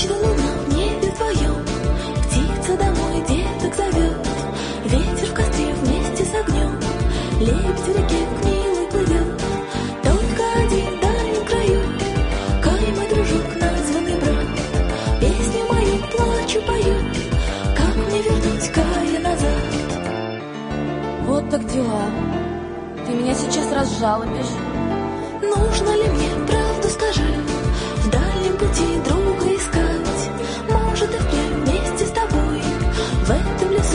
Ночь луна в небе твоем, птица домой деток зовет. Ветер в костре вместе с огнем, лебедь в реке к милой плывет. Только один в дальнем краю, Кай, мой дружок, названный брат. Песню мою плачу поет, как мне вернуть Кая назад. Вот так дела. Ты меня сейчас разжалобишь. Нужно ли мне правду скажи В дальнем пути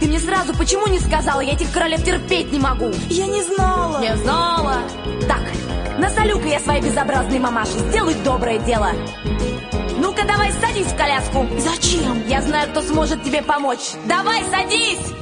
Ты мне сразу почему не сказала? Я этих королев терпеть не могу. Я не знала. Не знала. Так, насолю-ка я своей безобразной мамаше. Сделай доброе дело. Ну-ка, давай садись в коляску. Зачем? Я знаю, кто сможет тебе помочь. Давай, садись!